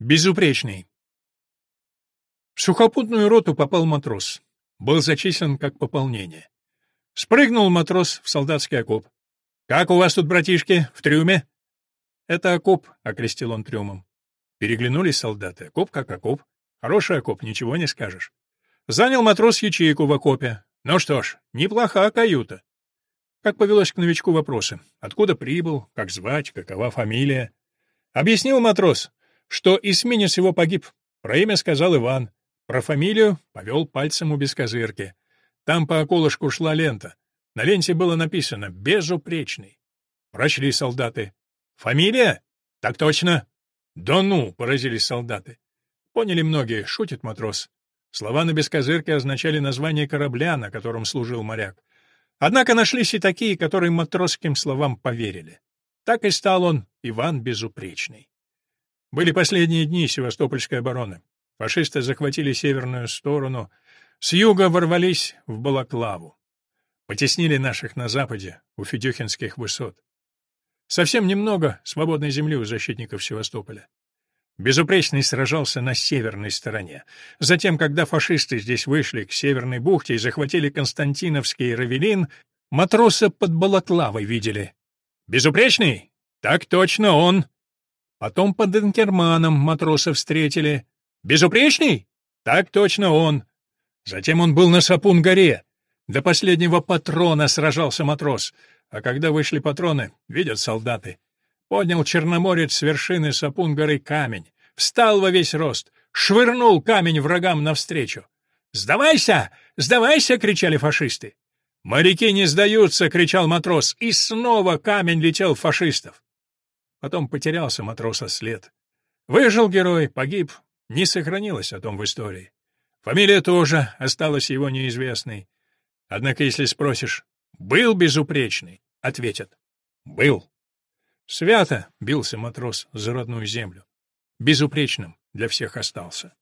Безупречный. В сухопутную роту попал матрос. Был зачислен как пополнение. Спрыгнул матрос в солдатский окоп. «Как у вас тут, братишки, в трюме?» «Это окоп», — окрестил он трюмом. Переглянулись солдаты. Окоп как окоп. Хороший окоп, ничего не скажешь. Занял матрос ячейку в окопе. Ну что ж, неплоха каюта. Как повелось к новичку вопросы. Откуда прибыл, как звать, какова фамилия? Объяснил матрос что эсминец его погиб. Про имя сказал Иван. Про фамилию повел пальцем у бескозырки. Там по околышку шла лента. На ленте было написано «Безупречный». Прочли солдаты. «Фамилия?» «Так точно». «Да ну!» — поразились солдаты. Поняли многие, шутит матрос. Слова на бескозырке означали название корабля, на котором служил моряк. Однако нашлись и такие, которые матросским словам поверили. Так и стал он Иван Безупречный. Были последние дни Севастопольской обороны. Фашисты захватили северную сторону, с юга ворвались в Балаклаву. Потеснили наших на западе, у Федюхинских высот. Совсем немного свободной земли у защитников Севастополя. Безупречный сражался на северной стороне. Затем, когда фашисты здесь вышли к Северной бухте и захватили Константиновский Равелин, матроса под Балаклавой видели. «Безупречный? Так точно он!» Потом под Инкерманом матроса встретили. «Безупречный?» «Так точно он». Затем он был на Сапун-горе. До последнего патрона сражался матрос. А когда вышли патроны, видят солдаты. Поднял черноморец с вершины Сапун-горы камень. Встал во весь рост. Швырнул камень врагам навстречу. «Сдавайся! Сдавайся!» — кричали фашисты. «Моряки не сдаются!» — кричал матрос, и снова камень летел в фашистов. Потом потерялся матроса след. Выжил герой, погиб, не сохранилось о том в истории. Фамилия тоже осталась его неизвестной. Однако, если спросишь, был безупречный, ответят, был. Свято бился матрос за родную землю. Безупречным для всех остался.